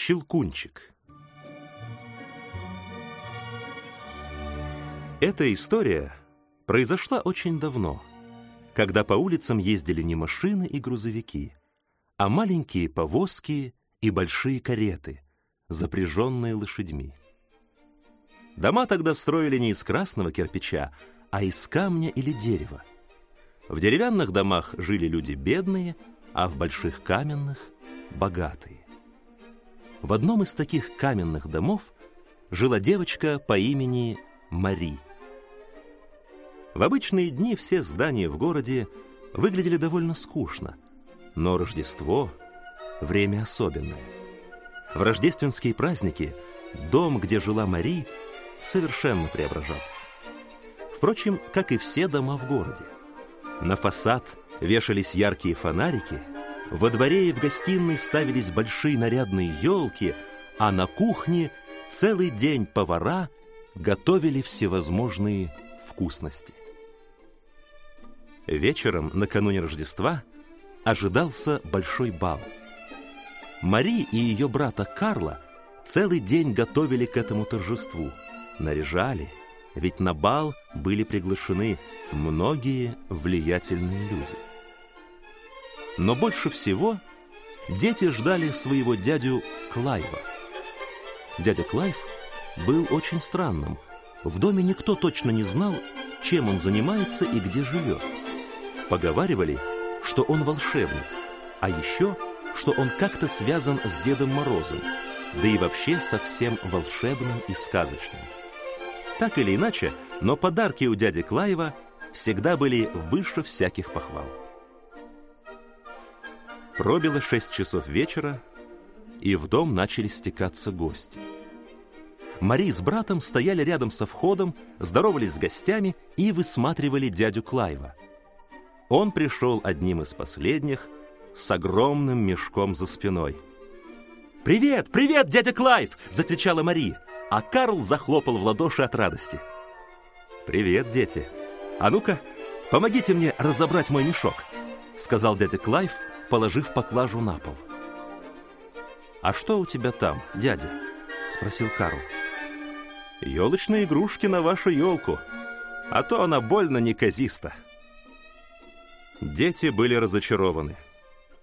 Щелкунчик Эта история произошла очень давно, когда по улицам ездили не машины и грузовики, а маленькие повозки и большие кареты, запряженные лошадьми. Дома тогда строили не из красного кирпича, а из камня или дерева. В деревянных домах жили люди бедные, а в больших каменных — богатые. В одном из таких каменных домов жила девочка по имени Мари. В обычные дни все здания в городе выглядели довольно скучно, но Рождество — время особенное. В рождественские праздники дом, где жила Мари, совершенно преображался. Впрочем, как и все дома в городе. На фасад вешались яркие фонарики, во дворе и в гостиной ставились большие нарядные елки, а на кухне целый день повара готовили всевозможные вкусности. Вечером, накануне Рождества, ожидался большой бал. Мари и ее брата Карла целый день готовили к этому торжеству, наряжали, ведь на бал были приглашены многие влиятельные люди. Но больше всего дети ждали своего дядю Клайва. Дядя Клайв был очень странным. В доме никто точно не знал, чем он занимается и где живет. Поговаривали, что он волшебник, а еще, что он как-то связан с Дедом Морозом, да и вообще совсем волшебным и сказочным. Так или иначе, но подарки у дяди Клаева всегда были выше всяких похвал. Пробило шесть часов вечера, и в дом начали стекаться гости. Мари с братом стояли рядом со входом, здоровались с гостями и высматривали дядю Клайва – он пришел одним из последних с огромным мешком за спиной. «Привет, привет, дядя Клайв!» — закричала Мари, а Карл захлопал в ладоши от радости. «Привет, дети! А ну-ка, помогите мне разобрать мой мешок!» — сказал дядя Клайв, положив поклажу на пол. «А что у тебя там, дядя?» — спросил Карл. «Елочные игрушки на вашу елку, а то она больно неказиста». Дети были разочарованы.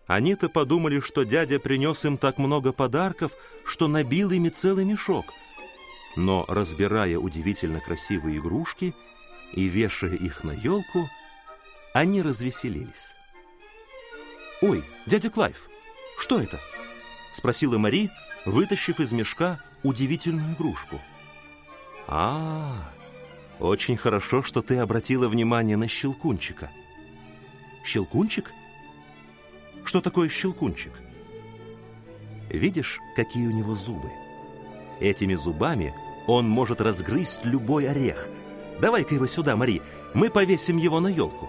Они-то подумали, что дядя принес им так много подарков, что набил ими целый мешок. Но, разбирая удивительно красивые игрушки и вешая их на елку, они развеселились. «Ой, дядя Клайв, что это?» — спросила Мари, вытащив из мешка удивительную игрушку. «А, очень хорошо, что ты обратила внимание на щелкунчика». Щелкунчик? Что такое щелкунчик? Видишь, какие у него зубы? Этими зубами он может разгрызть любой орех. Давай-ка его сюда, Мари, мы повесим его на елку.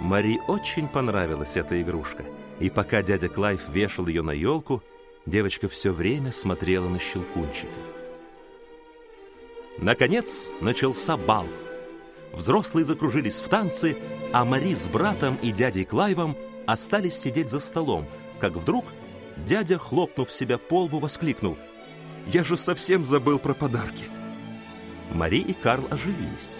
Мари очень понравилась эта игрушка, и пока дядя Клайв вешал ее на елку, девочка все время смотрела на щелкунчика. Наконец начался бал. Взрослые закружились в танцы, а Мари с братом и дядей Клайвом остались сидеть за столом, как вдруг дядя, хлопнув себя по лбу, воскликнул «Я же совсем забыл про подарки!» Мари и Карл оживились.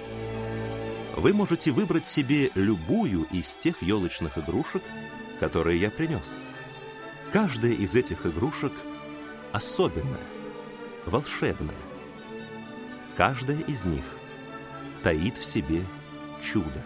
Вы можете выбрать себе любую из тех елочных игрушек, которые я принес. Каждая из этих игрушек особенная, волшебная. Каждая из них таит в себе чудо.